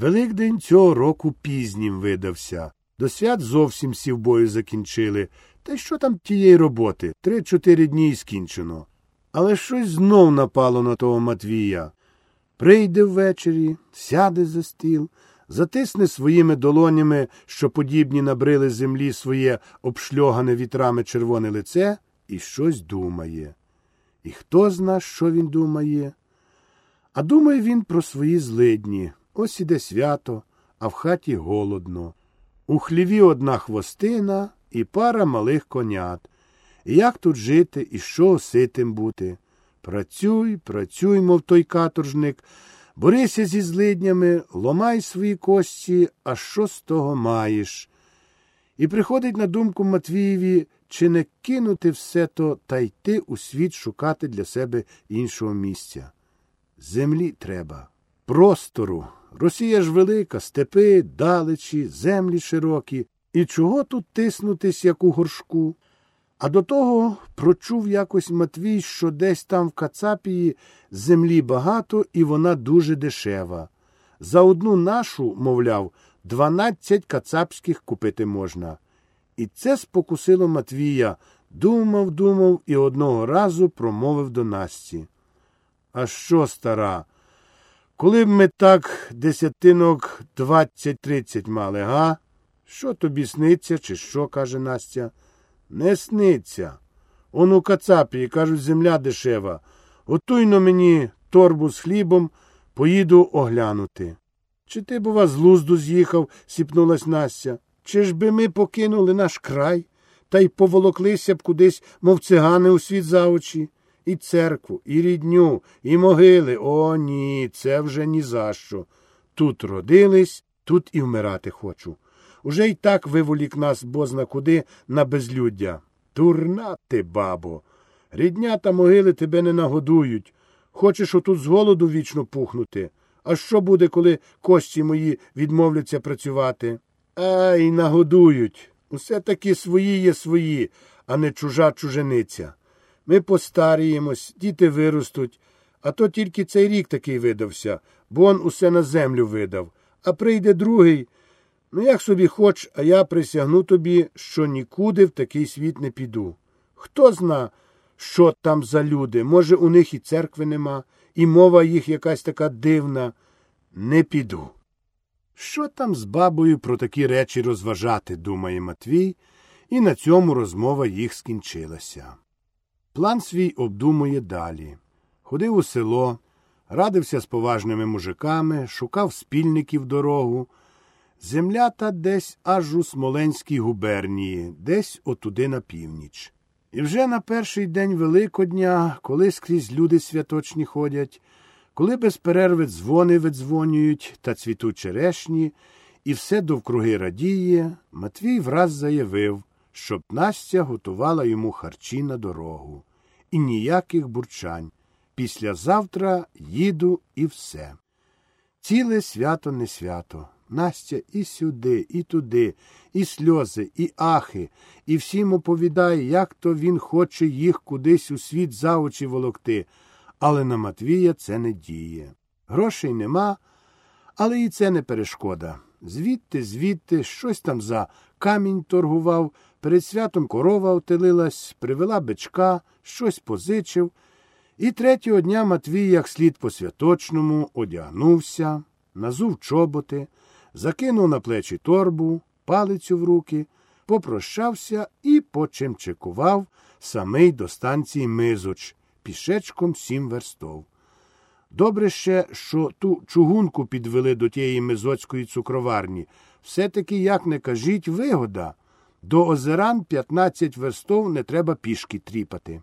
Великдень цього року пізнім видався. До свят зовсім сівбою закінчили. Та що там тієї роботи? Три-чотири дні і скінчено. Але щось знов напало на того Матвія. Прийде ввечері, сяде за стіл, затисне своїми долонями, що подібні набрили землі своє обшльогане вітрами червоне лице, і щось думає. І хто зна, що він думає? А думає він про свої злидні. Ось іде свято, а в хаті голодно. У хліві одна хвостина і пара малих конят. Як тут жити і що ситим бути? Працюй, працюй, мов той каторжник, борися зі злиднями, ломай свої кості, а що з того маєш? І приходить на думку Матвієві, чи не кинути все то та йти у світ шукати для себе іншого місця. Землі треба, простору. Росія ж велика, степи, далечі, землі широкі. І чого тут тиснутись, як у горшку? А до того прочув якось Матвій, що десь там в Кацапії землі багато і вона дуже дешева. За одну нашу, мовляв, дванадцять кацапських купити можна. І це спокусило Матвія. Думав, думав і одного разу промовив до Насті. А що, стара? Коли б ми так десятинок двадцять-тридцять мали, га? Що тобі сниться, чи що? каже Настя. Не сниться. Он у Кацапії, кажуть, земля дешева. Готуйно мені торбу з хлібом, поїду оглянути. Чи ти, бува, з лузду з'їхав, сіпнулась Настя. Чи ж би ми покинули наш край та й поволоклися б кудись, мов цигани у світ за очі? І церкву, і рідню, і могили. О, ні, це вже ні за що. Тут родились, тут і вмирати хочу. Уже й так виволік нас бозна куди на безлюддя. Дурна ти, бабо. Рідня та могили тебе не нагодують. Хочеш отут з голоду вічно пухнути. А що буде, коли кості мої відмовляться працювати? Ай, нагодують. Усе таки свої є свої, а не чужа чужениця. Ми постаріємось, діти виростуть, а то тільки цей рік такий видався, бо он усе на землю видав. А прийде другий. Ну, як собі хоч, а я присягну тобі, що нікуди в такий світ не піду. Хто зна, що там за люди? Може, у них і церкви нема, і мова їх якась така дивна. Не піду. Що там з бабою про такі речі розважати, думає Матвій, і на цьому розмова їх скінчилася. План свій обдумує далі. Ходив у село, радився з поважними мужиками, шукав спільників дорогу. Земля та десь аж у Смоленській губернії, десь отуди на північ. І вже на перший день Великодня, коли скрізь люди святочні ходять, коли без перерви дзвони видзвонюють та цвітуть черешні, і все довкруги радіє, Матвій враз заявив, щоб Настя готувала йому харчі на дорогу. І ніяких бурчань. Післязавтра їду і все. Ціле свято не свято. Настя і сюди, і туди, і сльози, і ахи, і всім оповідає, як то він хоче їх кудись у світ за очі волокти, але на Матвія це не діє. Грошей нема, але і це не перешкода. Звідти, звідти, щось там за камінь торгував, перед святом корова отелилась, привела бичка, щось позичив. І третього дня Матвій, як слід по святочному, одягнувся, назув чоботи закинув на плечі торбу, палицю в руки, попрощався і почимчикував самий до станції Мизоч, пішечком сім верстов. Добре ще, що ту чугунку підвели до тієї мизоцької цукроварні. Все-таки, як не кажіть, вигода. До озеран 15 верстов не треба пішки тріпати.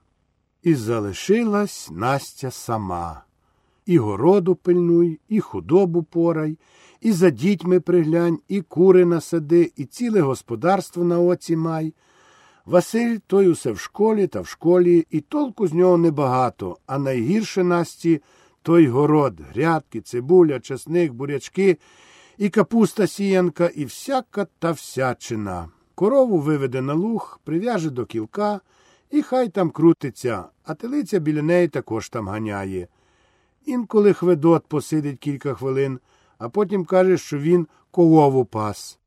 І залишилась Настя сама. І городу пильнуй, і худобу порай, і за дітьми приглянь, і кури насади, і ціле господарство на оці май. Василь той усе в школі та в школі, і толку з нього небагато, а найгірше Насті той город, грядки, цибуля, часник, бурячки, і капуста сіянка, і всяка та всячина. Корову виведе на луг, прив'яже до кілка, і хай там крутиться, а телиця біля неї також там ганяє. Інколи Хведот посидить кілька хвилин, а потім каже, що він колову пас.